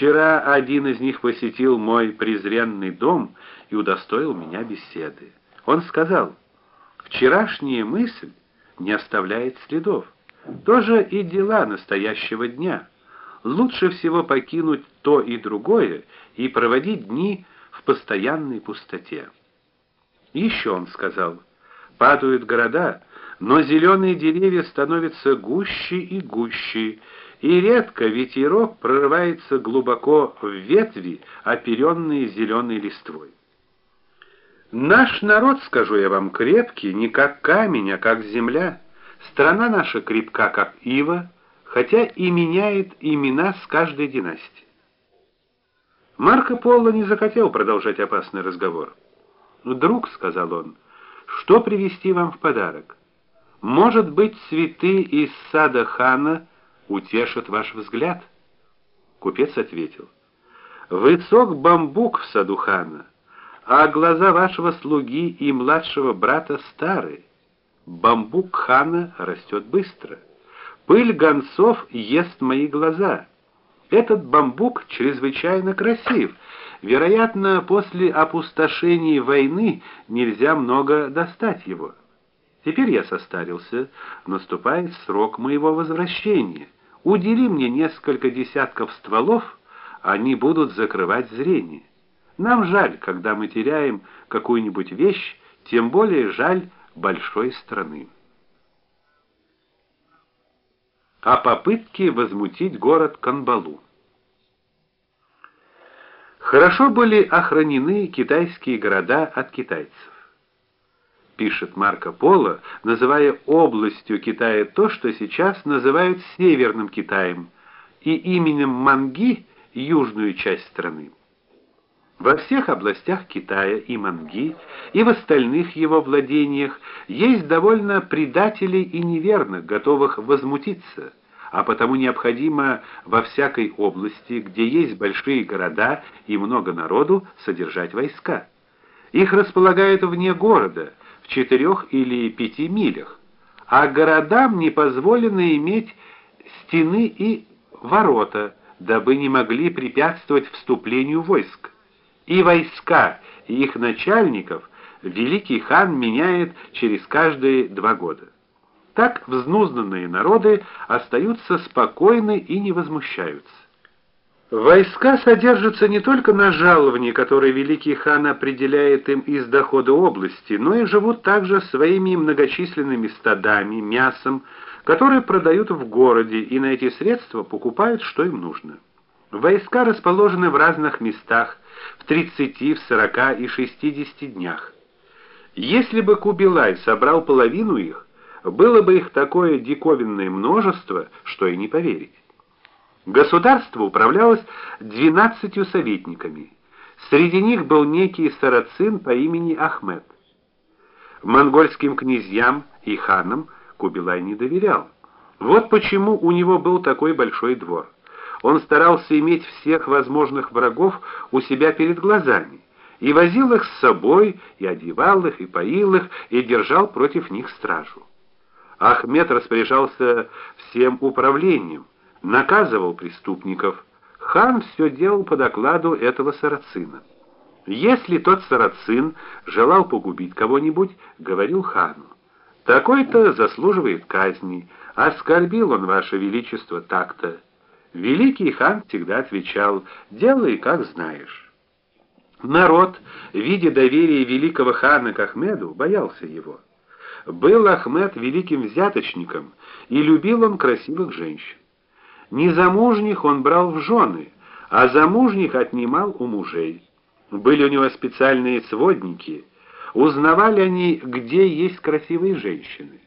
Вчера один из них посетил мой презренный дом и удостоил меня беседы. Он сказал: "Вчерашняя мысль не оставляет следов. Тоже и дела настоящего дня. Лучше всего покинуть то и другое и проводить дни в постоянной пустоте". Еще он сказал: "Падают города, но зеленые деревья становятся гуще и гуще, и редко ветерок прорывается глубоко в ветви, оперенные зеленой листвой. Наш народ, скажу я вам, крепкий, не как камень, а как земля. Страна наша крепка, как ива, хотя и меняет имена с каждой династии. Марко Поло не захотел продолжать опасный разговор. "Друг", сказал он, "что привезти вам в подарок? Может быть, цветы из сада хана утешат ваш взгляд?" Купец ответил: "Высок бамбук в саду хана, а глаза вашего слуги и младшего брата стары. Бамбук хана растет быстро. Пыль гонцов ест мои глаза. Этот бамбук чрезвычайно красив. Вероятно, после опустошения войны нельзя много достать его. Теперь я состарился, наступает срок моего возвращения. Удели мне несколько десятков стволов, они будут закрывать зрение. Нам жаль, когда мы теряем какую-нибудь вещь, тем более жаль большой страны. О попытке возмутить город Канбалу. Хорошо были охранены китайские города от китайцев пишет Марко Поло, называя областью Китая то, что сейчас называют Северным Китаем, и именем Манги южную часть страны. Во всех областях Китая и Манги, и в остальных его владениях есть довольно предателей и неверных, готовых возмутиться, а потому необходимо во всякой области, где есть большие города и много народу, содержать войска. Их располагают вне города, четырех или пяти милях, а городам не позволено иметь стены и ворота, дабы не могли препятствовать вступлению войск. И войска, и их начальников великий хан меняет через каждые два года. Так взнузнанные народы остаются спокойны и не возмущаются. Войска содержатся не только на жаловании, которое великий хан определяет им из дохода области, но и живут также своими многочисленными стадами, мясом, которые продают в городе, и на эти средства покупают, что им нужно. Войска расположены в разных местах, в 30, в 40 и 60 днях. Если бы Кубилай собрал половину их, было бы их такое диковинное множество, что и не поверить. Государство управлялось двенадцатью советниками. Среди них был некий сарацин по имени Ахмед. Монгольским князьям и ханам Кубилай не доверял. Вот почему у него был такой большой двор. Он старался иметь всех возможных врагов у себя перед глазами и возил их с собой, и одевал их, и поил их, и держал против них стражу. Ахмед распоряжался всем управлением, наказывал преступников. Хан все делал по докладу этого сарацина. Если тот сарацин желал погубить кого-нибудь, говорил хану: "Такой-то заслуживает казни, оскорбил он ваше величество так-то". Великий хан всегда отвечал: "Делай, как знаешь". Народ, видя доверие великого хана к Ахмеду, боялся его. Был Ахмед великим взяточником, и любил он красивых женщин. Незамужних он брал в жены, а замужних отнимал у мужей. Были у него специальные сводники, узнавали они, где есть красивые женщины.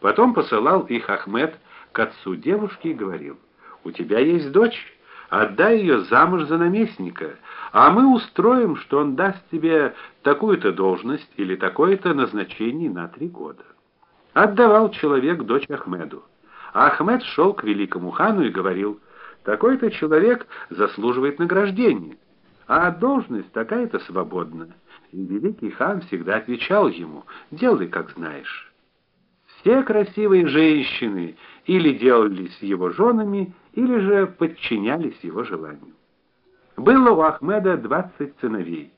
Потом посылал их Ахмед к отцу девушки и говорил: "У тебя есть дочь, отдай ее замуж за наместника, а мы устроим, что он даст тебе такую-то должность или такое-то назначение на три года". Отдавал человек дочь Ахмеду. Ахмед шел к великому хану и говорил: "Такой-то человек заслуживает награждения, а должность такая-то свободна". И великий хан всегда отвечал ему: "Делай, как знаешь". Все красивые женщины или делались его женами, или же подчинялись его желанию. Было у Ахмеда 20 сыновей.